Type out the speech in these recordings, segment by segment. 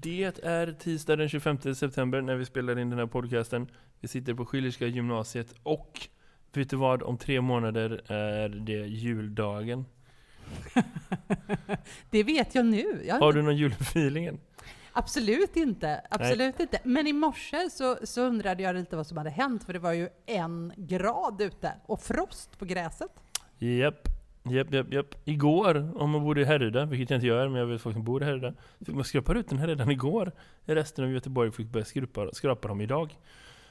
Det är tisdag den 25 september när vi spelar in den här podcasten. Vi sitter på Schillerska gymnasiet och vet du vad? Om tre månader är det juldagen. det vet jag nu. Jag har du någon julfeelingen? Absolut inte. Absolut inte. Men i morse så, så undrade jag lite vad som hade hänt, för det var ju en grad ute och frost på gräset. Japp. Japp, japp, japp. Igår, om man bor i Härryda, vilket jag inte gör, men jag vet folk som bor i Härryda, fick man skrapa ut den här redan igår. Resten av Göteborg fick börja skrapa, skrapa dem idag.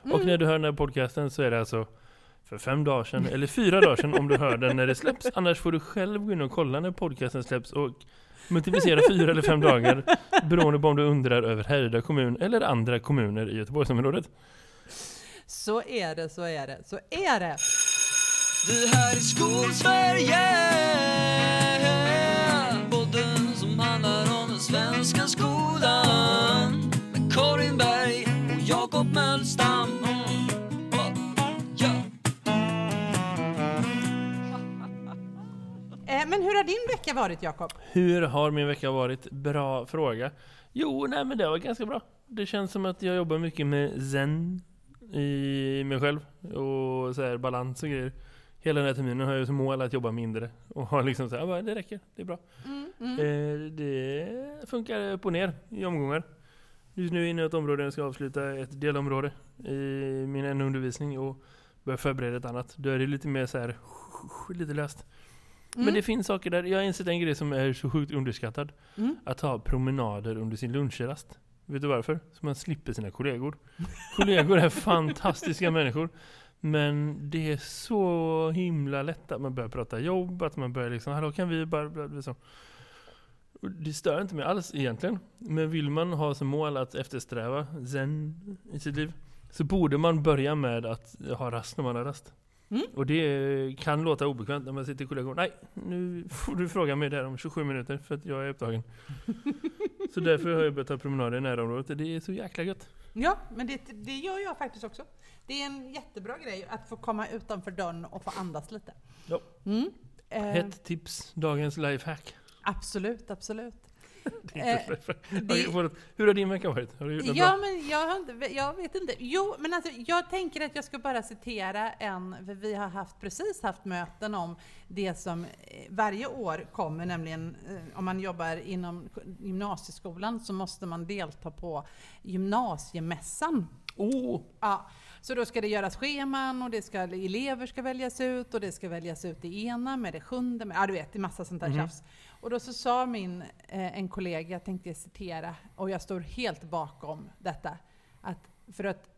Mm. Och när du hör den här podcasten så är det alltså för fem dagar sedan, eller fyra dagar sedan om du hör den när det släpps. Annars får du själv gå in och kolla när podcasten släpps och multiplicera fyra eller fem dagar beroende på om du undrar över Härryda kommun eller andra kommuner i Göteborgsområdet. Så är det, så är det, så är det. Det här är Skolsverige Podden som handlar om den svenska skolan Med Karin Berg och Jakob Mölstam eh, Men hur har din vecka varit Jakob? Hur har min vecka varit? Bra fråga. Jo, nej men det var ganska bra. Det känns som att jag jobbar mycket med zen i mig själv och så här, balans och grejer hela den här terminen har jag som mål att jobba mindre. Och har liksom så här, det räcker, det är bra. Mm, mm. Eh, det funkar upp och ner i omgångar. Just nu är jag inne i ett område där jag ska avsluta ett delområde i min undervisning och börja förbereda ett annat. Då är det lite mer så här, lite löst. Mm. Men det finns saker där, jag har insett en grej som är så sjukt underskattad. Mm. Att ha promenader under sin lunchrast. Vet du varför? Så man slipper sina kollegor. kollegor är fantastiska människor. Men det är så himla lätt att man börjar prata jobb, att man börjar liksom, hallå kan vi bara, liksom. Det stör inte mig alls egentligen. Men vill man ha som mål att eftersträva zen i sitt liv, så borde man börja med att ha rast när man har rast. Mm. Och det kan låta obekvämt när man sitter i kollegor. Nej, nu får du fråga mig där om 27 minuter för att jag är upptagen. så därför har jag börjat ta promenader i närområdet. Det är så jäkla gött. Ja, men det, det gör jag faktiskt också. Det är en jättebra grej att få komma utanför dörren och få andas lite. Ja. Mm. Eh. tips, dagens lifehack. Absolut, absolut. Eh, det, hur har din vecka varit? Har du ja, men jag, inte, jag vet inte. Jo, men alltså, jag tänker att jag ska bara citera en, för vi har haft, precis haft möten om det som eh, varje år kommer, nämligen om man jobbar inom gymnasieskolan så måste man delta på gymnasiemässan. Oh. Ja, så då ska det göras scheman och det ska, elever ska väljas ut och det ska väljas ut det ena med det sjunde. Med, ja, du vet, det är massa sånt där mm. tjafs. Och då så sa min, eh, en kollega, jag tänkte citera, och jag står helt bakom detta, att för att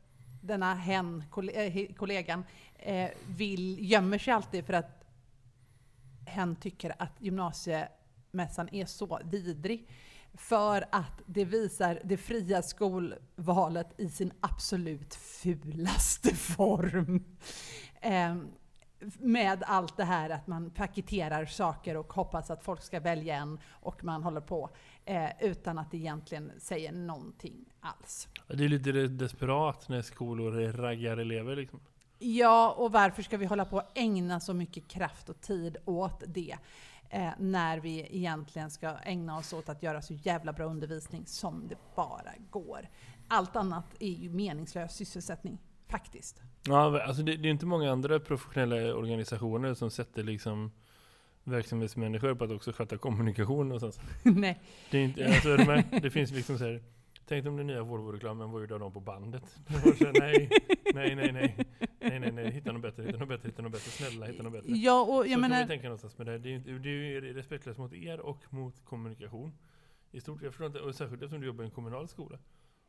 denna hen, eh, kollegan, eh, vill, gömmer sig alltid för att hen tycker att gymnasiemässan är så vidrig. För att det visar det fria skolvalet i sin absolut fulaste form. Eh, med allt det här att man paketerar saker och hoppas att folk ska välja en och man håller på eh, utan att egentligen säga någonting alls. Det är lite desperat när skolor raggar elever liksom. Ja, och varför ska vi hålla på att ägna så mycket kraft och tid åt det? Eh, när vi egentligen ska ägna oss åt att göra så jävla bra undervisning som det bara går. Allt annat är ju meningslös sysselsättning, faktiskt. Ja, alltså det, det är inte många andra professionella organisationer som sätter liksom verksamhetsmänniskor på att också sköta kommunikation och sånt. Nej. Det, är inte, alltså, det finns liksom så här, Tänk om den nya Volvo-reklamen var ju av dem på bandet. nej, nej, nej, nej, nej, nej, nej, hitta något bättre, hitta något bättre, hitta något bättre, snälla hitta något bättre. Ja, och jag så menar... Så tänka någonstans med det. Det är, det är ju respektlöst mot er och mot kommunikation. I stort, jag förstår inte, och särskilt eftersom du jobbar i en kommunal skola.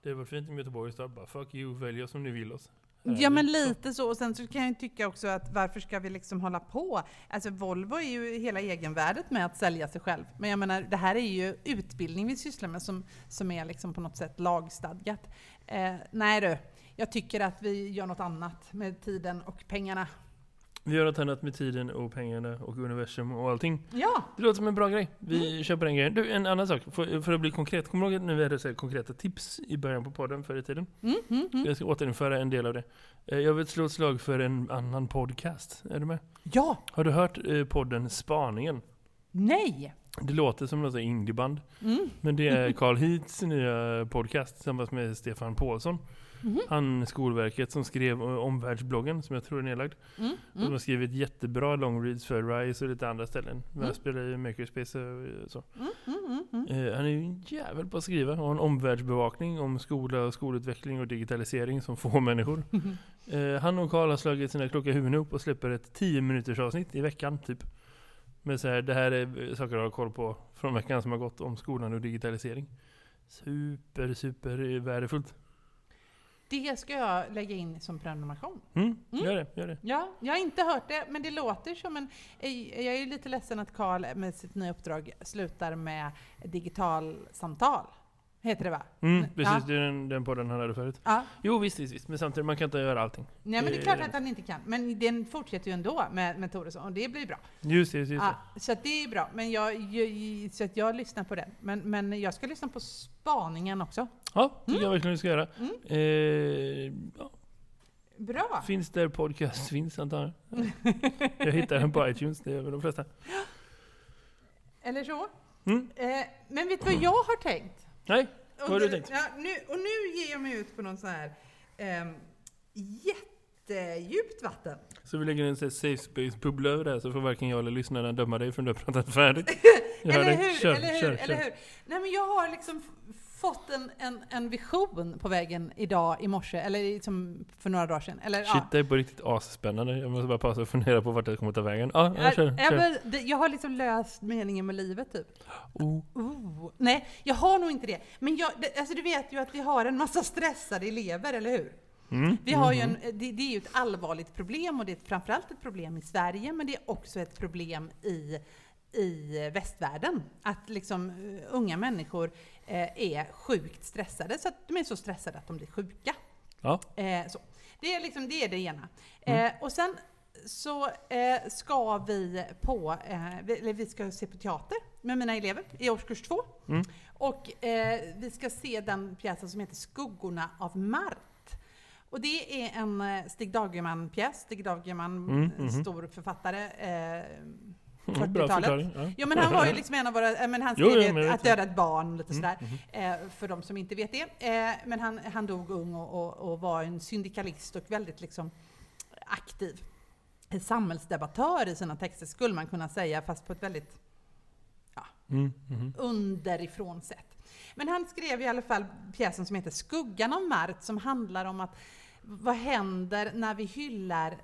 Det var fint om Göteborg stad bara, fuck you, välj oss som ni vill oss. Ja men lite så, och sen så kan jag tycka också att varför ska vi liksom hålla på? Alltså Volvo är ju hela egenvärdet med att sälja sig själv. Men jag menar, det här är ju utbildning vi sysslar med som, som är liksom på något sätt lagstadgat. Eh, nej du, jag tycker att vi gör något annat med tiden och pengarna. Vi något annat med tiden och pengarna och universum och allting. Ja! Det låter som en bra grej. Vi mm. köper den grejen. Du, en annan sak. För, för att bli konkret. Kommer du ihåg när vi hade så konkreta tips i början på podden förr i tiden? Mm, mm, mm. Jag ska återinföra en del av det. Eh, jag vill slå ett slag för en annan podcast. Är du med? Ja! Har du hört eh, podden Spaningen? Nej! Det låter som något indieband. Mm. Men det är Carl Heats nya podcast tillsammans med Stefan Paulsson. Mhm. Han Skolverket som skrev eh, omvärldsbloggen som jag tror är nedlagd. Mm. Och de Mm. har skrivit jättebra long reads för Rise och lite andra ställen. Mm. Jag spelar i Makerspace och så. Mm. Mm. Mm. Mm. Eh, han är ju en jävel på att skriva och har en omvärldsbevakning om skola skolutveckling och digitalisering som få människor. Eh, han och Karl har slagit sina kloka huvuden ihop och släpper ett 10 minuters avsnitt i veckan typ. Med så här, det här är saker jag har koll på från veckan som har gått om skolan och digitalisering. Super, super värdefullt. Det ska jag lägga in som prenumeration. Mm, Mm. Gör det, gör det. Ja, jag har inte hört det, men det låter som en... Jag är lite ledsen att Karl med sitt nya uppdrag slutar med digitalsamtal. Heter det va? Mm, precis, Ja. det är den, den podden han hade förut. Ja. Jo visst, visst, visst, men samtidigt man kan inte göra allting. Nej, men det är klart att han inte kan. Men den fortsätter ju ändå med, med Toresson och det blir bra. Just det, just det. Ja, så det är bra. Men jag, jag, så att jag lyssnar på den. Men, men jag ska lyssna på spaningen också. Ja, det tycker jag verkligen vi ska göra. Mm. Eh, ja, Bra! finns där podcast finns antar jag. Jag hittar den på iTunes, det gör väl de flesta. Eller så. Mm. Eh, men vet du vad jag har tänkt? Nej, vad har du tänkt? Ja, nu, och nu ger jag mig ut på någon sån här ehm, jättedjupt vatten. Så vi lägger en sån här safe space-bubbla över det här så får varken jag eller lyssnaren döma dig förrän du har pratat färdigt. Eller hur? Kör, eller hur? kör, eller kör. hur? Nej, men jag har liksom fått en, en, en vision på vägen idag i morse, eller som för några dagar sedan. Eller, Shit, det är på riktigt asspännande. Jag måste bara pausa och fundera på vart det kommer ta vägen. Ja, ja. ja, kör, Ja, kör. jag har liksom löst meningen med livet typ. Oh. Oh. Nej, jag har nog inte det. Men jag, alltså du vet ju att vi har en massa stressade elever, eller hur? Mm. Vi har ju en, det, det är ju ett allvarligt problem och det är framförallt ett problem i Sverige men det är också ett problem i, i västvärlden. Att liksom eh, unga människor är sjukt stressade så att de är så stressade att de blir sjuka. Ja. Eh, så. Det, är liksom, det är det ena. Eh, och sen så eh, ska vi på, eh, vi, eller vi ska se på teater med mina elever i årskurs två. Mm. Och eh, vi ska se den pjäsen som heter Skuggorna av Mart. Och det är en eh, Stig Dagerman-pjäs. Stig Dagerman, Mm, mhm. stor författare. Eh, Mm, 40-talet. förklaring. Ja. Jo men han var ju liksom en av våra, eh, men han Jo, skrev jo, ju men Att döda ett barn, lite Mm, sådär. mhm. Eh, för de som inte vet det. Eh, men han, han dog ung och, och, och var en syndikalist och väldigt liksom aktiv samhällsdebattör i sina texter, skulle man kunna säga, fast på ett väldigt Mm, mhm. underifrån sätt. Men han skrev i alla fall pjäsen som heter Skuggan av Mart, som handlar om att vad händer när vi hyllar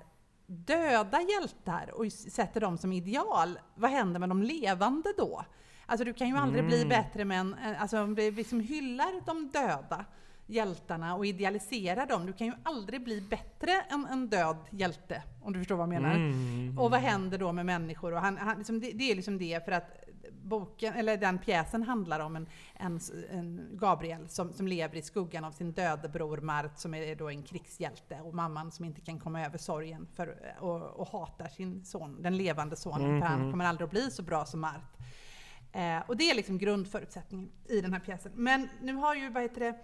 döda hjältar och sätter dem som ideal? Vad händer med de levande då? Alltså du kan ju aldrig bli Mm. bättre med en, alltså om vi liksom hyllar de döda hjältarna och idealiserar dem, du kan ju aldrig bli bättre än en död hjälte, om du förstår vad jag menar. Mm. Och vad händer då med människor? Och han, han, liksom, det, det är liksom det för att boken, eller den pjäsen handlar om en, en, en Gabriel som, som lever i skuggan av sin döde bror Mart som är då en krigshjälte och mamman som inte kan komma över sorgen för, och, och hatar sin son, den levande sonen, för han Mhm. kommer aldrig att bli så bra som Mart. Eh, och det är liksom grundförutsättningen i den här pjäsen. Men nu har ju, vad heter det,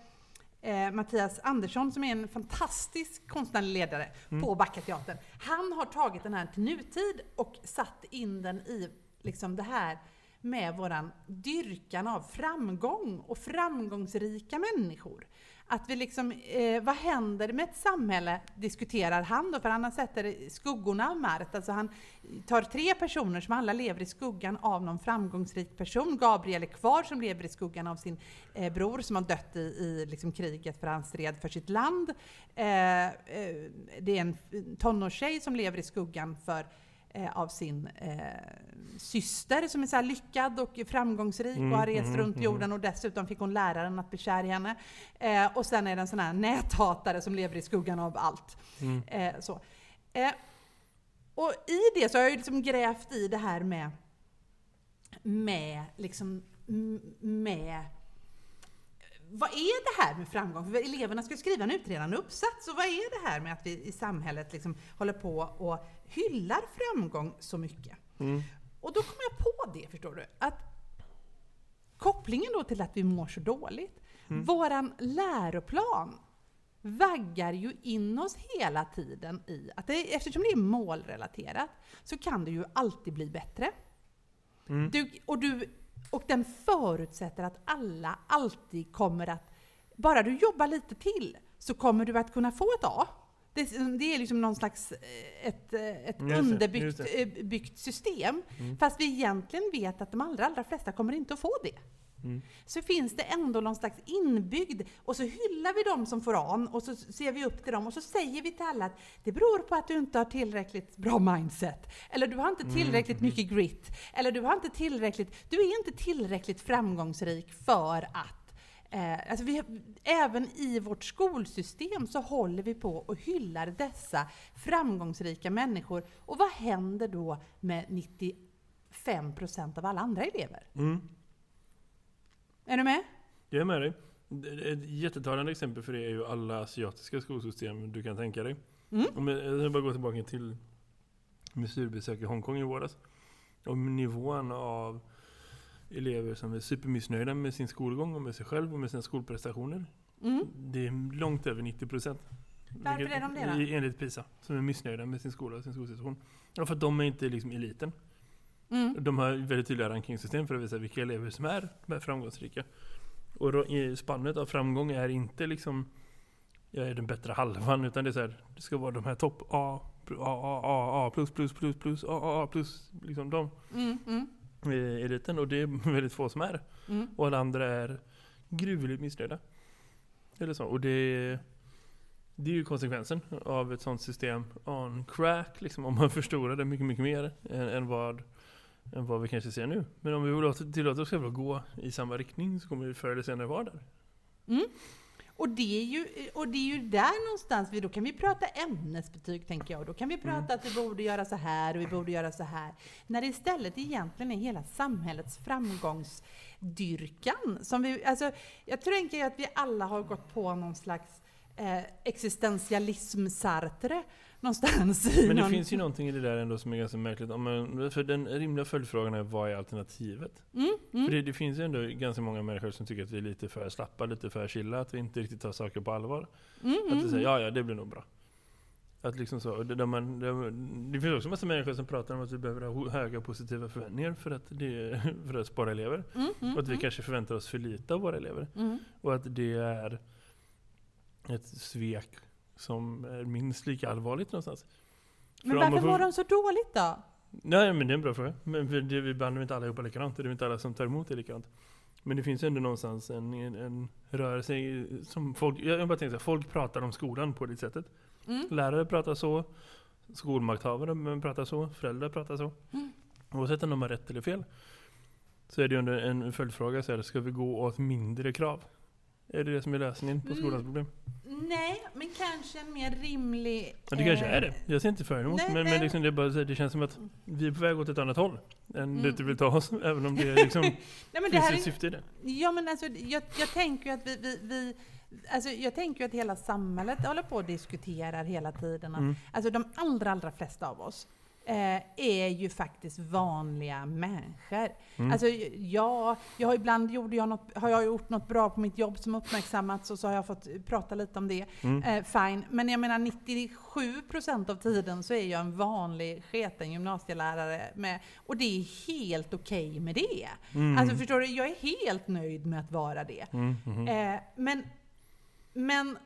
eh, Mattias Andersson som är en fantastisk konstnärlig ledare på Backateatern. Han har tagit den här till nutid och satt in den i liksom det här med våran dyrkan av framgång och framgångsrika människor. Att vi liksom, eh, vad händer med ett samhälle, diskuterar han då, för han sätter skuggorna av Mart. Alltså han tar tre personer som alla lever i skuggan av någon framgångsrik person. Gabriel är kvar som lever i skuggan av sin eh, bror som har dött i, i liksom kriget för han stred för sitt land. Eh, eh, det är en tonårstjej som lever i skuggan för eh, av sin eh, syster som är så lyckad och framgångsrik och har rest Mm, runt mm, jorden och dessutom fick hon läraren att bli kär i henne. Eh, och sen är det en sån här näthatare som lever i skuggan av allt. Mm. Eh, så. Eh, och i det så har jag ju liksom grävt i det här med med liksom med vad är det här med framgång? För eleverna ska skriva en utredande uppsats. Och vad är det här med att vi i samhället liksom håller på och hyllar framgång så mycket? Mm. Och då kom jag på det, förstår du, att kopplingen då till att vi mår så dåligt. Våran läroplan vaggar ju in oss hela tiden i att det, eftersom det är målrelaterat så kan det ju alltid bli bättre. Mm. Du, och, du, och den förutsätter att alla alltid kommer att, bara du jobbar lite till, så kommer du att kunna få ett A. Det, det är liksom någon slags eh, ett, eh, ett Just underbyggt just eh, system. Mm. Fast vi egentligen vet att de allra, allra flesta kommer inte att få det. Mm. Så finns det ändå någon slags inbyggd, och så hyllar vi dem som får an, och så ser vi upp till dem, och så säger vi till alla att det beror på att du inte har tillräckligt bra mindset, eller du har inte Mm, tillräckligt mycket grit, eller du har inte tillräckligt, du är inte tillräckligt framgångsrik för att Eh, alltså vi, även i vårt skolsystem så håller vi på och hyllar dessa framgångsrika människor. Och vad händer då med 95% av alla andra elever? Mm. Är du med? Jag är med dig. Ett jättetalande exempel för det är ju alla asiatiska skolsystem du kan tänka dig. Mm. Om jag, jag bara gå tillbaka till mitt studiebesök i Hongkong i våras. Och nivån av elever som är supermissnöjda med sin skolgång och med sig själv och med sina skolprestationer. Mm. Det är långt över 90 procent. Varför är de det då? Enligt PISA. Som är missnöjda med sin skola och sin skolsituation. Ja, för att de är inte liksom eliten. Mm. De har väldigt tydliga rankingsystem för att visa vilka elever som är framgångsrika. Och i spannet av framgång är inte liksom jag är den bättre halvan utan det är så här, det ska vara de här topp A, A, A, A, A plus plus plus plus A, A, A plus liksom de Mm. Mm. i eliten och det är väldigt få som är. Mm. Och alla andra är gruvligt missnöjda. Eller så. Och det, det är ju konsekvensen av ett sånt system on crack, liksom, om man förstorar det mycket, mycket mer än, än, vad, än vad vi kanske ser nu. Men om vi låter- tillåter oss själva gå i samma riktning så kommer vi förr eller senare vara där. Mm. Och det, är ju, och det är ju där någonstans, vi, då kan vi prata ämnesbetyg tänker jag. Då kan vi prata att vi borde göra så här och vi borde göra så här. När det istället egentligen är hela samhällets framgångsdyrkan. Som vi, alltså, jag tänker att vi alla har gått på någon slags eh, existentialism Sartre någonstans. Men det någon, finns ju någonting i det där ändå som är ganska märkligt. Man, för den rimliga följdfrågan är vad är alternativet? Mm, mm. För det, det finns ju ändå ganska många människor som tycker att vi är lite för slappa, lite för chilla, att vi inte riktigt tar saker på allvar. Mm, Att mm, vi säger ja, ja, det blir nog bra. Att liksom så, det, man, det, det finns också massa människor som pratar om att vi behöver ha höga positiva förväntningar för att, det, för att spara elever. mm, mm, Och att vi mm, kanske förväntar oss för lite av våra elever. mm. Och att det är ett svek som är minst lika allvarligt någonstans. Men varför får- mår de så dåligt då? Nej men det är en bra fråga. Men för det, vi behandlar inte alla ihop likadant. Det är inte alla som tar emot det likadant. Men det finns ändå någonstans en, en, en rörelse som folk, jag bara tänker så folk pratar om skolan på det sättet. Mm. Lärare pratar så, skolmakthavare pratar så, föräldrar pratar så. Mm. Oavsett om de har rätt eller fel. Så är det ju en följdfråga, så här, ska vi gå åt mindre krav? Är det det som är lösningen på Mm. skolans problem? Nej, men kanske en mer rimlig... Ja, det kanske eh, är det. Jag ser inte för emot. nej, Men, men liksom det, bara, det känns som att vi är på väg åt ett annat håll. Än Mm. dit du vill ta oss. Även om det är liksom, Nej, men det finns här ett syfte i det. Ja, men alltså, jag, jag tänker ju att vi, vi, vi Alltså jag tänker att hela samhället håller på och diskuterar hela tiden. Mm. Alltså de allra, allra flesta av oss är ju faktiskt vanliga människor. Mm. Alltså ja, jag har ibland gjorde jag något, har jag gjort något bra på mitt jobb som uppmärksammats och så har jag fått prata lite om det. Mm. Eh, fine, men jag menar 97% av tiden så är jag en vanlig sketen gymnasielärare med, och det är helt okej med det. Mm. Alltså förstår du, jag är helt nöjd med att vara det. Mm, mhm. Eh, men, men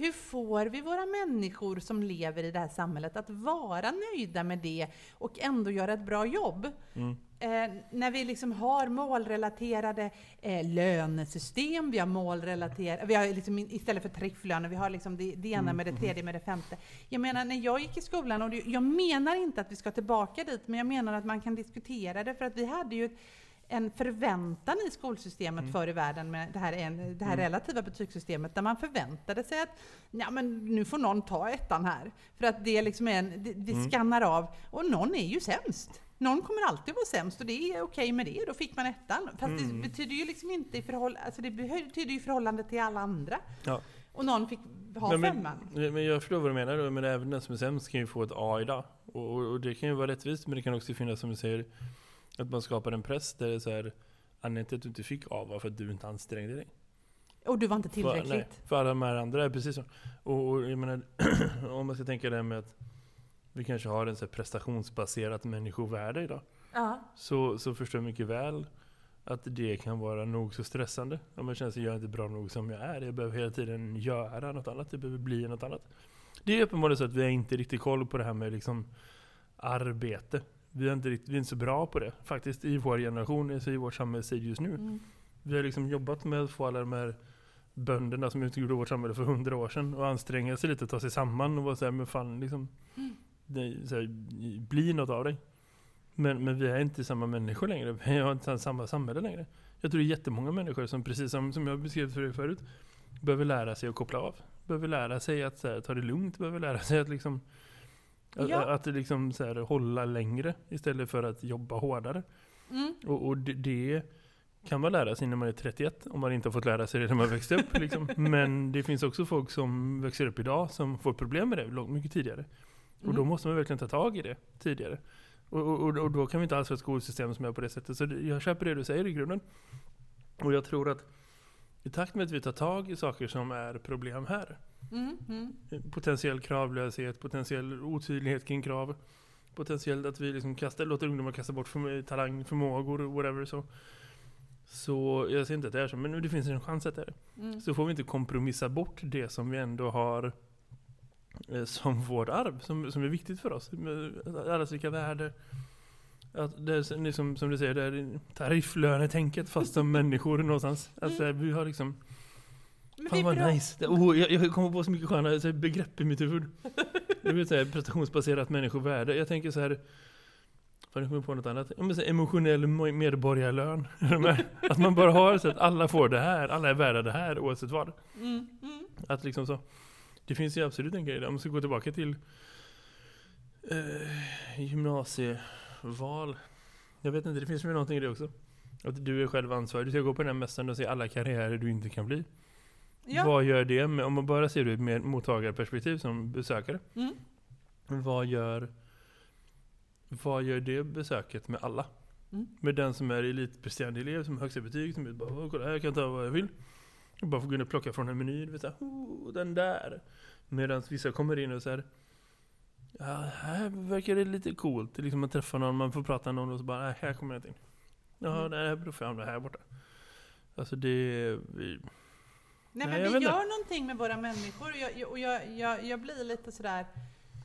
hur får vi våra människor som lever i det här samhället att vara nöjda med det och ändå göra ett bra jobb? Mm. Eh, när vi liksom har målrelaterade eh, lönesystem, vi har målrelaterade, vi har liksom istället för tarifflöner, vi har liksom det, det ena Mm, med det mhm. tredje med det femte. Jag menar när jag gick i skolan, och det, jag menar inte att vi ska tillbaka dit, men jag menar att man kan diskutera det, för att vi hade ju ett, en förväntan i skolsystemet Mm. förr i världen med det här, en, det här Mm. relativa betygssystemet där man förväntade sig att ja, men nu får någon ta ettan här. För att det liksom är en, det, vi Mm. skannar av och någon är ju sämst. Någon kommer alltid vara sämst och det är okej med det, då fick man ettan. Fast Mm. det betyder ju liksom inte i förhållande, alltså det betyder ju förhållande till alla andra. Ja. Och någon fick ha Men, femman. men, men jag förstår vad du menar. Men även den som är sämst kan ju få ett A idag. Och, och, och det kan ju vara rättvist. Men det kan också finnas, som du säger, att man skapar en press där det är så här Anledningen till att du inte fick A var för att du inte ansträngde dig. Och du var inte För, tillräckligt. nej, för alla de här andra är precis så. Och, och jag menar, om man ska tänka det här med att vi kanske har en så prestationsbaserat människovärde idag. Ja. så, så förstår jag mycket väl att det kan vara nog så stressande. Om man känner att jag är inte bra nog som jag är. Jag behöver hela tiden göra något annat. Jag behöver bli något annat. Det är uppenbarligen så att vi har inte riktigt koll på det här med liksom arbete. Vi är inte, riktigt, vi är inte så bra på det faktiskt i vår generation, alltså i vårt samhällstid just nu. Mm. Vi har liksom jobbat med att få alla de här bönderna som utgjorde vårt samhälle för hundra år sedan och anstränga sig lite, ta sig samman och vara såhär, men fan liksom, det, så här, bli något av dig. Men, men vi är inte samma människor längre, vi har inte samma samhälle längre. Jag tror det är jättemånga människor som, precis som, som jag beskrev för er förut, behöver lära sig att koppla av. Behöver lära sig att så här, ta det lugnt, behöver lära sig att liksom att, Ja. att liksom så här, hålla längre istället för att jobba hårdare. Mm. Och, och det, det kan man lära sig när man är 31 om man inte har fått lära sig det när man växte upp. Liksom. Men det finns också folk som växer upp idag som får problem med det långt mycket tidigare. Och då Mm. måste man verkligen ta tag i det tidigare. Och, och, och, då kan vi inte alls ha ett skolsystem som är på det sättet. Så jag köper det du säger i grunden. Och jag tror att i takt med att vi tar tag i saker som är problem här, Mm. Mm. potentiell kravlöshet, potentiell otydlighet kring krav, potentiellt att vi liksom kastar, låter ungdomar kasta bort för, talang, förmågor, whatever så. Så jag säger inte att det är så, men det finns en chans att det är. Mm. Så får vi inte kompromissa bort det som vi ändå har eh, som vårt arv, som, som är viktigt för oss. Allas lika värde. Att det är liksom, som du säger, det är tarifflönetänket fast som människor någonstans. Alltså, vi har liksom Men Fan vad bra. nice. Oh, jag, jag kommer på så mycket sköna så begrepp i mitt huvud. Du vet såhär prestationsbaserat människovärde. Jag tänker så här. Fan, jag kommer på något annat. Ja, men så emotionell mo- medborgarlön. Att man bara har så att alla får det här. Alla är värda det här oavsett vad. Mm. Mm. Att liksom så. Det finns ju absolut en grej där. Om man ska gå tillbaka till eh, gymnasieval. Jag vet inte, det finns väl någonting i det också. Att du är själv ansvarig. Du ska gå på den här mässan och se alla karriärer du inte kan bli. Ja. Vad gör det med, om man bara ser det ur ett mottagarperspektiv som besökare. Mm. Vad gör, vad gör det besöket med alla? Mm. Med den som är elitpresterande elev som har högsta betyg, som bara "Åh, kolla här jag kan ta vad jag vill. Jag bara får gå in och plocka från en meny, vet oh, den där. Medan vissa kommer in och säger Ja, här verkar det lite coolt. Det liksom man träffar någon, man får prata med någon och så bara, nej, här kommer jag inte in. Ja, Mm. det här får jag hamna här borta. Alltså det, vi, Nej, Nej, men vi gör någonting med våra människor och jag, och jag, jag, jag blir lite sådär,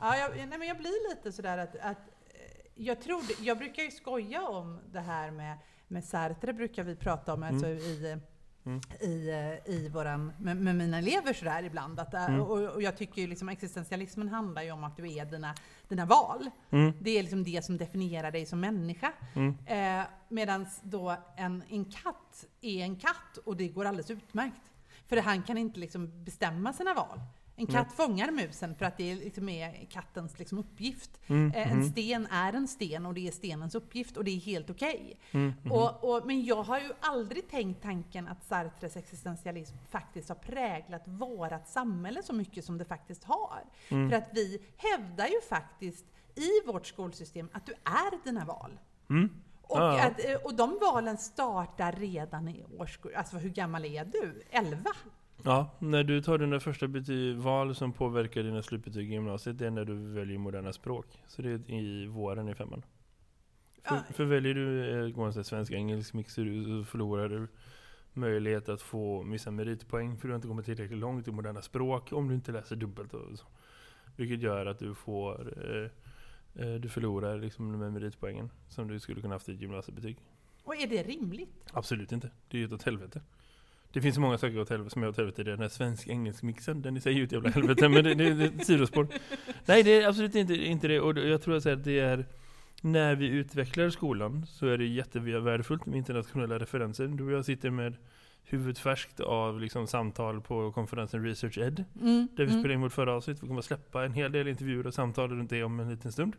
ja, jag, nej, men jag blir lite sådär att, att eh, jag tror, det- jag brukar ju skoja om det här med, med Sartre brukar vi prata om alltså i, Mm. i, eh, i våran, med, med mina elever sådär ibland. Att, eh, Mm. och, och jag tycker ju liksom existentialismen handlar ju om att du är dina, dina val. mm, Det är liksom det som definierar dig som människa. mm, Eh, Medan då en, en katt är en katt och det går alldeles utmärkt. För han kan inte liksom bestämma sina val. En katt fångar musen för att det liksom är kattens liksom uppgift. mm, Eh, En mm, sten är en sten och det är stenens uppgift och det är helt okej. mm, mm. Och, och, men jag har ju aldrig tänkt tanken att Sartres existentialism faktiskt har präglat vårat samhälle så mycket som det faktiskt har. Mm. För att vi hävdar ju faktiskt i vårt skolsystem att du är dina val. Mm. Och, ja. att, eh, och de valen startar redan i årskurs... Alltså hur gammal är du? 11? Ja, när du tar dina första betyg, val som påverkar dina slutbetyg i gymnasiet, det är när du väljer moderna språk. Så det är i våren i femman. För, för väljer du eh, svensk-engelsk mix så du- så förlorar du möjlighet att få missa meritpoäng för du har inte kommit tillräckligt långt i moderna språk om du inte läser dubbelt. Och så. Vilket gör att du får eh, eh, du förlorar liksom de här meritpoängen som du skulle kunna haft i ett gymnasiebetyg. Och är det rimligt? Absolut inte. Det är ju ett åt helvete. Det finns så många saker åt helvete som är åt helvete. Är den här svensk-engelsk mixen. Den i sig är ju ett jävla helvete. men det, det, det är sidospår. Nej, det är absolut inte, inte det. Och jag tror att det är när vi utvecklar skolan så är det jättevärdefullt med internationella referenser. Du och jag sitter med huvudet färskt av liksom samtal på konferensen Research Ed. Mm, Där vi mm. spelade in vårt förra avsnitt. Vi kommer att släppa en hel del intervjuer och samtal runt det om en liten stund.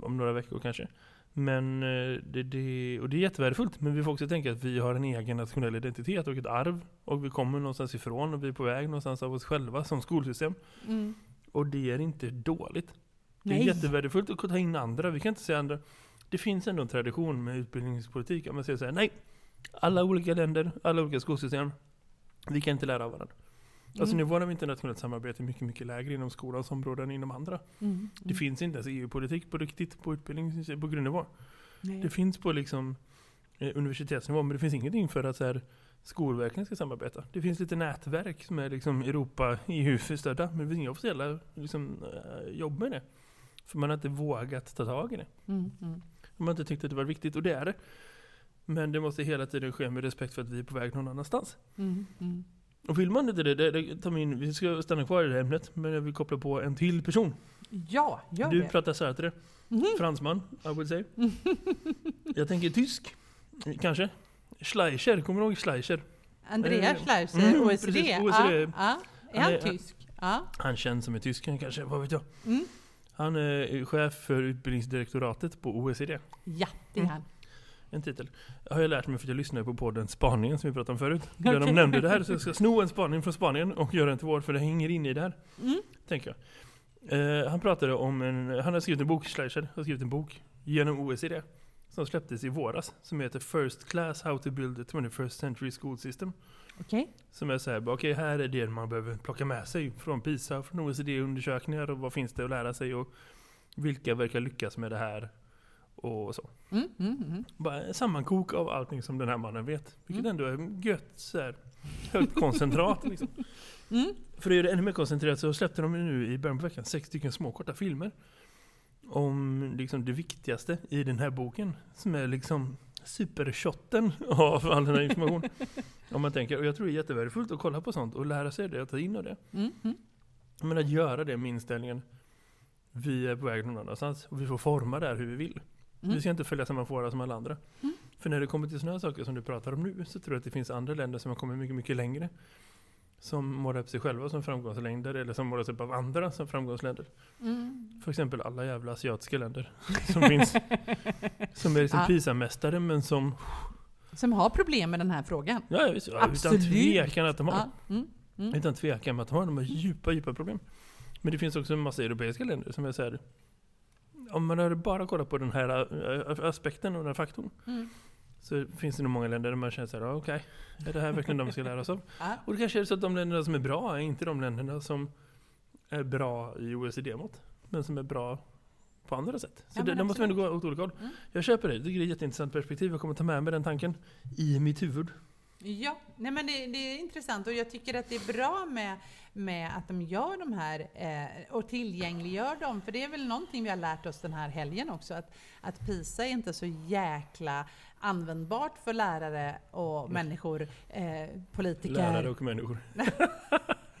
Om några veckor kanske. Men eh, det, det, och det är jättevärdefullt. Men vi får också tänka att vi har en egen nationell identitet och ett arv. Och vi kommer någonstans ifrån och vi är på väg någonstans av oss själva som skolsystem. Mm. Och det är inte dåligt. Det är Nej. jättevärdefullt att ta in andra. Vi kan inte säga andra. Det finns ändå en tradition med utbildningspolitik. Att man säger så här, nej. Alla olika länder, alla olika skolsystem. Vi kan inte lära av varandra. Alltså Mm. nivån av internationellt samarbete är mycket, mycket lägre inom skolans områden än inom andra. Mm. Det finns inte ens EU-politik på riktigt på utbildning på grundnivå. Nej. Det finns på liksom eh, universitetsnivå, men det finns ingenting för att så här, skolverken ska samarbeta. Det finns lite nätverk som är liksom Europa, EU-stödda, men det finns inga officiella liksom, eh, jobb med det. För man har inte vågat ta tag i det. Mm, mm. Man har inte tyckt att det var viktigt, och det är det. Men det måste hela tiden ske med respekt för att vi är på väg någon annanstans. Mm, mm. Och vill man inte det, det, det tar min, vi ska stanna kvar i det här ämnet, men jag vill koppla på en till person. Ja, gör du det. pratar Sartre, Mhm. fransman, I would say. jag tänker tysk, kanske. Schleicher, kommer du ihåg Schleicher? Andreas Eh, Schleicher, mm, OECD. precis, OECD. Ja, ja. Är Han han är- tysk? Ja. Han känns som en tysk kanske, vad vet jag. Mm. Han är chef för utbildningsdirektoratet på OECD. ja, det är Mm. En titel. Har jag lärt mig för att jag lyssnade på podden Spaningen som vi pratade om förut. Där de nämnde det här, så jag ska sno en spaning från Spanien och göra den till vår, för det hänger in i det här. Mm. Tänker jag. Eh, han pratade om en, han har skrivit en bok, Schleicher har skrivit en bok genom OECD. Som släpptes i våras, som heter First Class How to Build a 21st Century School System. Okej. Som är såhär, okej här är det man behöver plocka med sig från PISA, från OECD-undersökningar och vad finns det att lära sig och vilka verkar lyckas med det här och så. Mm, mm, mm. Bara en sammankok av allting som den här mannen vet. Vilket Mm. ändå är gött så här, högt koncentrat. liksom. Mm. För att göra det ännu mer koncentrerat så släppte de nu i början på veckan sex stycken små korta filmer. Om liksom det viktigaste i den här boken. Som är liksom supershotten av all den här information. Om man tänker, och jag tror det är jättevärdefullt att kolla på sånt och lära sig det och ta in av det. Mm. Men att göra det med inställningen vi är på väg någon annanstans och vi får forma det här hur vi vill. Mm. Vi ska inte följa samma fåra som alla andra. Mm. För när det kommer till sådana saker som du pratar om nu så tror jag att det finns andra länder som har kommit mycket, mycket längre. Som målar upp sig själva som framgångsländer eller som målas upp av andra som framgångsländer. Mm. För exempel alla jävla asiatiska länder som finns. Som är liksom Ja. PISA-mästare men som, Som har problem med den här frågan. ja, visst, ja utan Absolut. tvekan att de har. Ja. Mm. Mm. Utan tvekan att de har de har djupa, djupa problem. Men det finns också en massa europeiska länder som är så här. Om man hade bara kollat på den här ä, aspekten och den här faktorn. Mm. Så finns det nog många länder där man känner såhär, okej, är det här verkligen de vi ska lära oss av? Och det kanske är så att de länderna som är bra är inte de länderna som är bra i OECD-mått. Men som är bra på andra sätt. Så Ja, det, där måste man ändå gå åt olika håll. Mm. Jag köper det, det är ett jätteintressant perspektiv. Jag kommer ta med mig den tanken i mitt huvud. Ja, nej men det, det är intressant och jag tycker att det är bra med, med att de gör de här eh, och tillgängliggör dem. För det är väl någonting vi har lärt oss den här helgen också, att, att PISA är inte så jäkla användbart för lärare och människor, eh, politiker. Lärare och människor.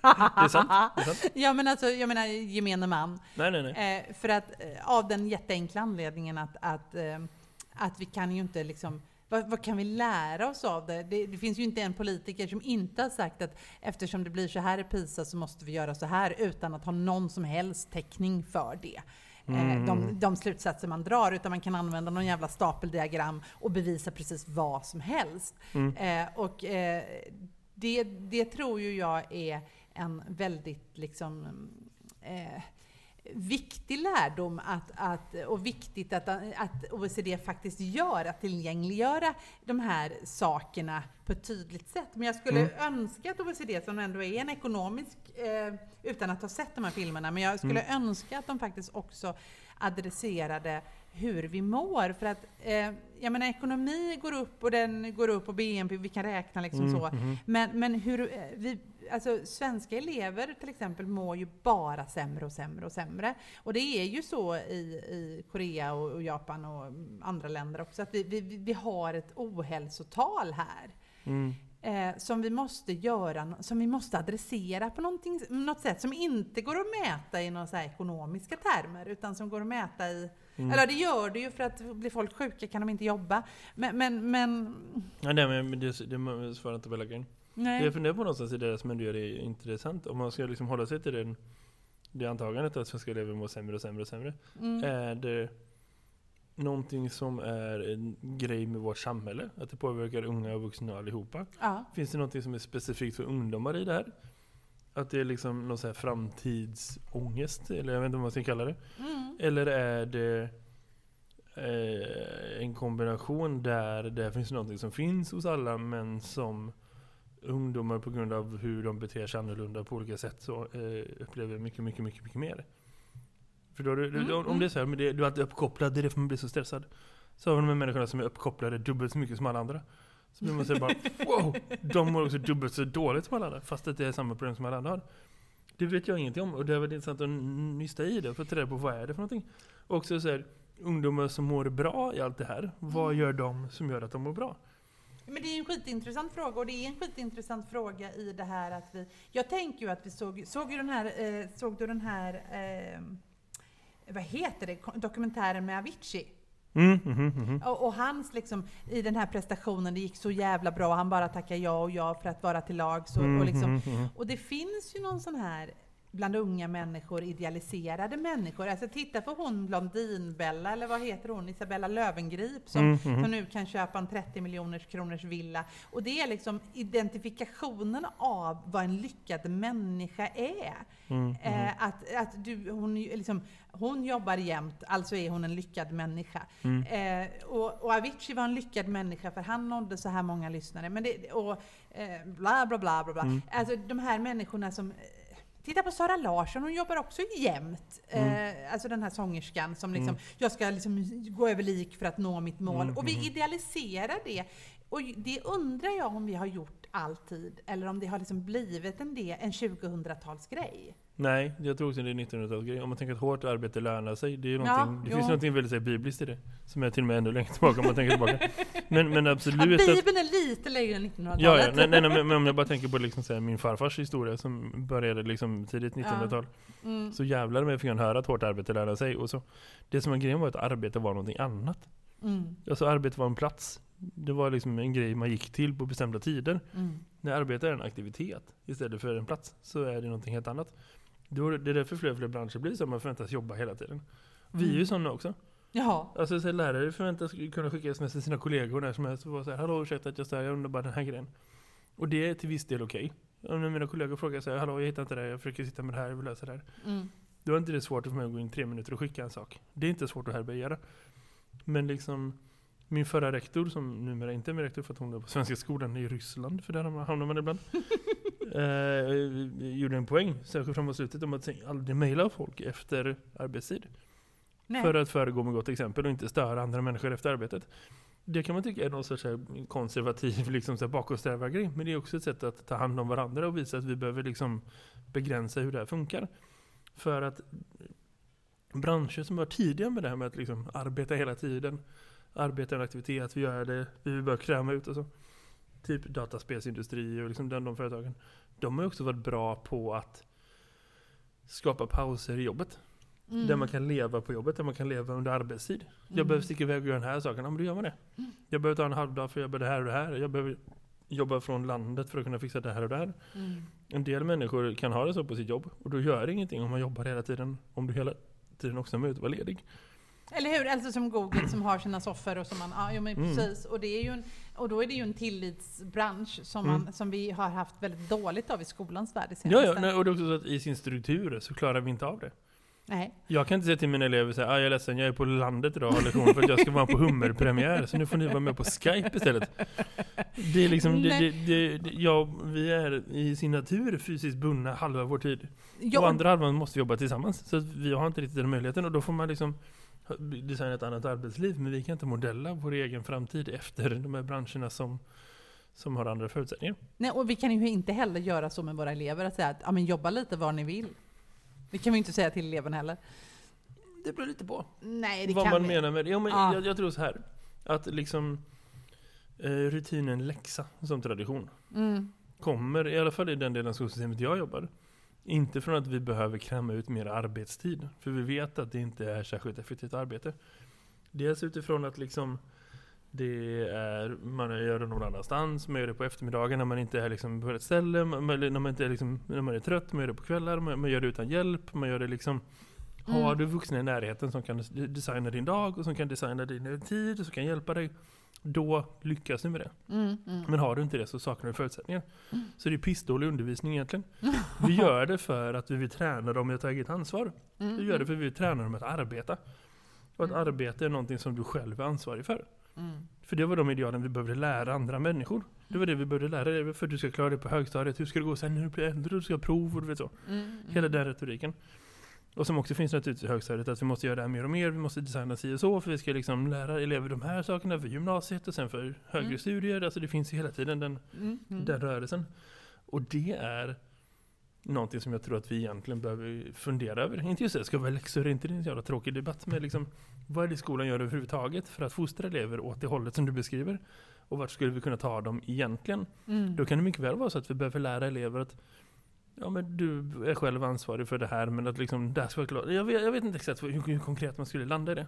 Det är sant. Det är sant. Ja men alltså, jag menar gemene man. Nej, nej, nej. Eh, för att, eh, av den jätteenkla anledningen att, att, eh, att vi kan ju inte liksom vad, vad kan vi lära oss av det? det? Det finns ju inte en politiker som inte har sagt att eftersom det blir så här i PISA så måste vi göra så här utan att ha någon som helst täckning för det. Eh, de, de slutsatser man drar, utan man kan använda någon jävla stapeldiagram och bevisa precis vad som helst. Eh, och eh, det, det tror ju jag är en väldigt liksom eh, viktig lärdom att, att, och viktigt att, att OECD faktiskt gör, att tillgängliggöra de här sakerna på ett tydligt sätt. Men jag skulle önska att OECD, som ändå är en ekonomisk, eh, utan att ha sett de här filmerna, men jag skulle önska att de faktiskt också adresserade hur vi mår. För att, eh, jag menar ekonomi går upp och den går upp och BNP, vi kan räkna liksom Mm, så. mhm. Men, men hur, eh, vi, alltså svenska elever till exempel mår ju bara sämre och sämre och sämre. Och det är ju så i, i Korea och, och Japan och andra länder också, att vi, vi, vi har ett ohälsotal här. Mm. Eh, som vi måste göra, som vi måste adressera på något sätt som inte går att mäta i några ekonomiska termer, utan som går att mäta i Mm. Eller det gör det ju för att blir folk sjuka kan de inte jobba. Men, men, men Ja, nej, men det, det svarar inte på hela nej. Jag funderar på någonstans i det ändå gör det intressant. Om man ska liksom hålla sig till den, det antagandet att svenska elever mår sämre och sämre och sämre. Mm. Är det någonting som är en grej med vårt samhälle? Att det påverkar unga och vuxna allihopa? Ja. Finns det någonting som är specifikt för ungdomar i det här? Att det är liksom någon så här framtidsångest, eller jag vet inte vad man ska kalla det. Mm. Eller är det eh, en kombination där det finns någonting som finns hos alla men som ungdomar på grund av hur de beter sig annorlunda på olika sätt så eh, upplever mycket, mycket, mycket, mycket mer. För då, det- Mm, om- mm. det är så här, men det, du är alltid uppkopplad, det är därför man blir så stressad. Så har vi de här människorna som är uppkopplade dubbelt så mycket som alla andra. Så blir man säga bara wow, de mår också dubbelt så dåligt som alla andra. Fast att det är samma problem som alla andra har. Det vet jag ingenting om och det är väldigt intressant att nysta i det för att ta reda på vad är det för någonting. Och också så här, ungdomar som mår bra i allt det här. Vad gör de som gör att de mår bra? Men det är en skitintressant fråga och det är en skitintressant fråga i det här att vi... Jag tänker ju att vi såg, såg ju den här, eh, såg du den här, eh, vad heter det, dokumentären med Avicii? Mm, mhm, mhm. Och, och hans liksom, i den här prestationen, det gick så jävla bra, han bara tackar ja och ja för att vara till lags. Och, och, liksom, Mhm, mhm. och det finns ju någon sån här bland unga människor, idealiserade människor. Alltså titta på hon Blondinbella, eller vad heter hon, Isabella Lövengrip, som, Mm, mhm. som nu kan köpa en 30 miljoners kronors villa. Och det är liksom identifikationen av vad en lyckad människa är. Mm, Eh, att att du, hon, liksom, hon jobbar jämt, alltså är hon en lyckad människa. Mm. Eh, och, och Avicii var en lyckad människa för han nådde så här många lyssnare. Men det, och eh, bla bla bla bla bla. Mm. Alltså de här människorna som... eh, Titta på Sara Larsson, hon jobbar också jämt. Mm. Eh, alltså den här sångerskan som liksom, jag ska liksom gå över lik för att nå mitt mål. Mm, Och vi idealiserar det. Och det undrar jag om vi har gjort alltid, eller om det har liksom blivit en, del, en 2000-talsgrej. Nej, jag tror också det är 1900-talsgrej. Om man tänker att hårt arbete lönar sig. Det, är Ja, det jo. finns någonting väldigt här, bibliskt i det. Som är till och med ännu längre tillbaka om man tänker tillbaka. Men, men Ja, absolut att... Bibeln är lite längre än 1900-talet. Ja, ja nej, nej, nej, men- om jag bara tänker på liksom här, min farfars historia som började liksom tidigt Ja. 1900-tal. Mm. Så jävlar med fick han höra att hårt arbete lönar sig. Och så, det som var grejen var att arbete var någonting annat. Mm. Alltså arbete var en plats. Det var liksom en grej man gick till på bestämda tider. Mm. När arbete är en aktivitet istället för en plats så är det någonting helt annat. Då, det är därför fler och fler branscher blir så att man förväntas jobba hela tiden. Vi är ju Mm. sådana också. Jaha. Alltså så här, lärare förväntas kunna skicka sms till sina kollegor när som helst och vara Hallå ursäkta att jag stör, jag undrar bara den här grejen. Och det är till viss del okej. Om när mina kollegor frågar såhär Hallå jag hittar inte det här, jag försöker sitta med det här, jag vill lösa det här. Mm. Då är inte det svårt för mig att gå in tre minuter och skicka en sak. Det är inte svårt att härbärgera. Men liksom min förra rektor, som numera inte är min rektor för att hon är på Svenska skolan i Ryssland, för där hamnar man ibland. eh, gjorde en poäng, särskilt framåt slutet, om att aldrig mejla folk efter arbetstid. Nej. För att föregå med gott exempel och inte störa andra människor efter arbetet. Det kan man tycka är någon sorts konservativ liksom så här bakåtsträvargrej. Men det är också ett sätt att ta hand om varandra och visa att vi behöver liksom begränsa hur det här funkar. För att branscher som var tidiga med det här med att liksom arbeta hela tiden, arbeta en aktivitet, vi gör det, vi bör kräma ut och så. Typ dataspelsindustri och liksom den, de företagen. De har också varit bra på att skapa pauser i jobbet. Mm. Där man kan leva på jobbet, där man kan leva under arbetstid. Jag Mm. behöver sticka iväg och göra den här saken, ja men då gör man det. Jag behöver ta en halvdag för jag behöver det här och det här. Jag behöver jobba från landet för att kunna fixa det här och det här. Mm. En del människor kan ha det så på sitt jobb och då gör det ingenting om man jobbar hela tiden. Om du hela tiden också har möjlighet att vara ledig. Eller hur? Alltså som Google som har sina soffor och som man, ja, jo, men Mm. precis. Och, det är ju en, och då är det ju en tillitsbransch som, Mm. man, som vi har haft väldigt dåligt av i skolans värld Ja, ja nej, och det är också så att i sin struktur så klarar vi inte av det. Nej. Jag kan inte säga till mina elever så här, ah, jag är ledsen, jag är på landet idag och lektion för att jag ska vara på hummerpremiär, så nu får ni vara med på Skype istället. Det är liksom, det, det, det, ja, vi är i sin natur fysiskt bundna halva vår tid. Ja, Och andra halvan måste jobba tillsammans. Så vi har inte riktigt den möjligheten och då får man liksom designa ett annat arbetsliv. Men vi kan inte modella vår egen framtid efter de här branscherna som, som har andra förutsättningar. nej, och vi kan ju inte heller göra så med våra elever, att säga att ja, men jobba lite var ni vill. Det kan vi inte säga till eleverna heller. Det beror lite på Nej, det vad kan man vi. menar med det. Ja, men Ja. jag, jag tror så här. Att liksom eh, rutinen läxa som tradition Mm. kommer, i alla fall i den delen av skolsystemet jag jobbar, inte från att vi behöver kräma ut mer arbetstid. För vi vet att det inte är särskilt effektivt arbete. Dels utifrån att liksom det är, man gör det någon annanstans, man gör det på eftermiddagen när man inte är liksom på rätt ställe, man, när, man inte är liksom, när man är trött, man gör det på kvällar, man, man gör det utan hjälp, man gör det liksom Mm. Har du vuxna i närheten som kan des- designa din dag och som kan designa din tid och som kan hjälpa dig, då lyckas du med det. Mm, mm. Men har du inte det så saknar du förutsättningar. Mm. Så det är pissdålig undervisning egentligen. Vi gör det för att vi vill träna dem att ta eget ansvar. Mm, Vi gör det för att vi vill träna dem att arbeta. Och att Mm. arbete är någonting som du själv är ansvarig för. Mm. För det var de idealen vi behövde lära andra människor. Det var det vi behövde lära dig för att du ska klara det på högstadiet. Hur ska det gå sen när du blir äldre? Du ska ha prov och du vet så. Mm, mm. Hela den retoriken. Och som också finns naturligtvis i högstadiet, att vi måste göra det här mer och mer. Vi måste designa si och så, för vi ska liksom lära elever de här sakerna för gymnasiet och sen för högre Mm. studier. Alltså det finns ju hela tiden den, Mm. Mm. den rörelsen. Och det är någonting som jag tror att vi egentligen behöver fundera över. Inte just det, ska vara läxor? Inte det är en jävla tråkig debatt. Men liksom, vad är det skolan gör överhuvudtaget för att fostra elever åt det hållet som du beskriver? Och vart skulle vi kunna ta dem egentligen? Mm. Då kan det mycket väl vara så att vi behöver lära elever att Ja men du är själv ansvarig för det här men att liksom det här ska vara klart. Jag vet, jag vet inte exakt hur, hur konkret man skulle landa i det.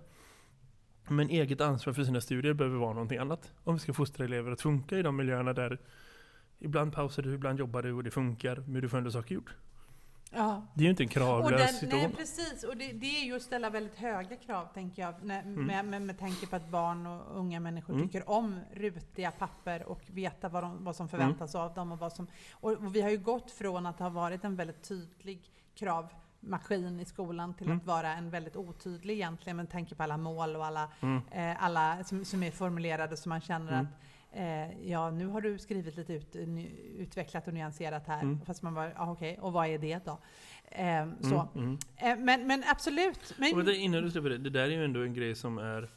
Men eget ansvar för sina studier behöver vara någonting annat. Om vi ska fostra elever att funka i de miljöerna där Ibland pausar du, ibland jobbar du och det funkar, men du får ändå saker gjort. Ja. Det är ju inte en kravlös den, situation. nej, precis. Och det, det är ju att ställa väldigt höga krav, tänker jag. När, Mm. med, med, med tanke på att barn och unga människor Mm. tycker om rutiga papper och veta vad, de, vad som förväntas Mm. av dem. Och, vad som, och, och vi har ju gått från att ha varit en väldigt tydlig kravmaskin i skolan till Mm. att vara en väldigt otydlig egentligen med tanke på alla mål och alla, Mm. eh, alla som, som är formulerade så man känner Mm. att eh, ja, nu har du skrivit lite ut, utvecklat och nyanserat här. Mm. Fast man bara, ja okej, och vad är det då? Eh, så. Mm. Eh, Men, men absolut. Men, Och vänta, innan du släpper det, det där är ju ändå en grej som är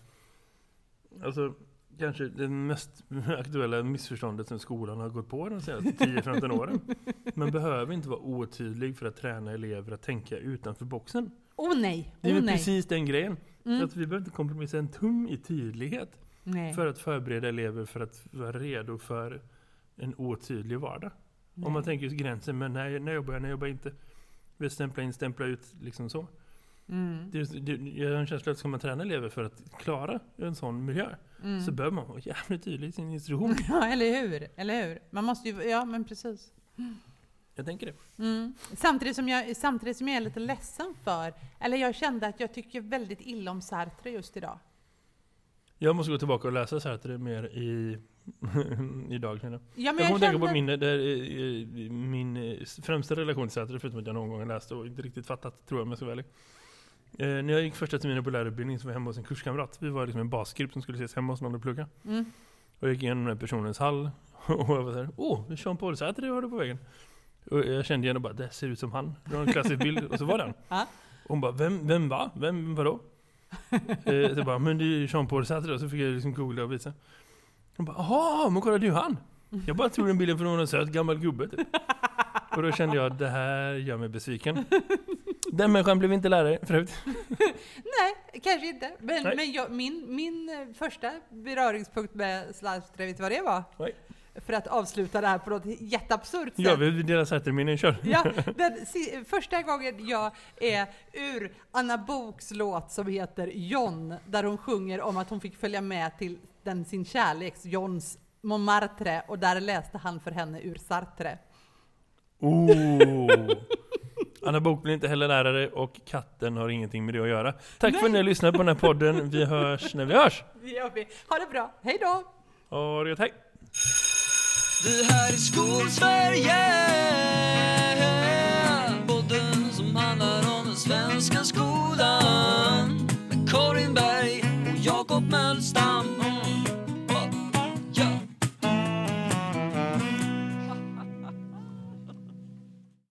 Alltså Kanske det mest aktuella missförståndet som skolan har gått på de senaste 10-15 åren. Man behöver inte vara otydlig för att träna elever att tänka utanför boxen. oh nej! Det är oh, nej. precis den grejen. Mm. Att vi behöver inte kompromissa en tum i tydlighet nej. för att förbereda elever för att vara redo för en otydlig vardag. nej. Om man tänker just gränsen, men när, när jobbar jag, när jobbar jag inte? Vi stämpla in, stämpla ut, liksom så. Mm. Det, det, jag har en känsla att ska man träna elever för att klara en sån miljö Mm. så behöver man vara jävligt tydlig i sin instruktion. Ja, eller hur? Eller hur? Man måste ju, ja men precis. Jag tänker det. Mm. Samtidigt, som jag, samtidigt som jag är lite ledsen för, eller jag kände att jag tycker väldigt illa om Sartre just idag. Jag måste gå tillbaka och läsa Sartre mer i idag. känner Jag Ja, men Jag kommer jag tänka på kände, min, det är, eh, min eh, främsta relation till Sartre, förutom att jag någon gång har läst och inte riktigt fattat, tror jag om jag ska ärlig. Eh, när jag gick första terminen på lärarutbildning så var jag hemma hos en kurskamrat. Vi var liksom en basgrupp som skulle ses hemma hos någon och plugga. mm. Och jag gick igenom den personens hall och jag var såhär, åh, oh, Jean-Paul Sartre har du på väggen. Och jag kände igen och bara, det ser ut som han. Det var en klassisk bild, och så var. Ja. Och hon bara, vem, vem va? Vem, vadå? eh, så bara, men det är ju Jean-Paul Sartre och så fick jag liksom googla och visa. Hon bara, jaha, men kolla det är ju han. Jag bara tog den bilden från en söt gammal gubbe typ. Och då kände jag, det här gör mig besviken. Den människan blev inte lärare förut. Nej, kanske inte. Men, Nej. men jag, min, min första beröringspunkt med Sartre, vet du vad det var? Nej. För att avsluta det här på något jätteabsurt sätt. Ja, vi delar Sartre-minnen, kör. Ja, den första gången jag är ur Anna Boks låt som heter John, där hon sjunger om att hon fick följa med till den, sin kärleks Johns Montmartre och där läste han för henne ur Sartre. Oh. Anna Bok blir inte heller lärare och katten har ingenting med det att göra. Tack för att ni har lyssnat på den här podden. Vi hörs när vi hörs. Det gör vi. Ha det bra, hej då! Ha det gött, hej! Det här är Skolsverige.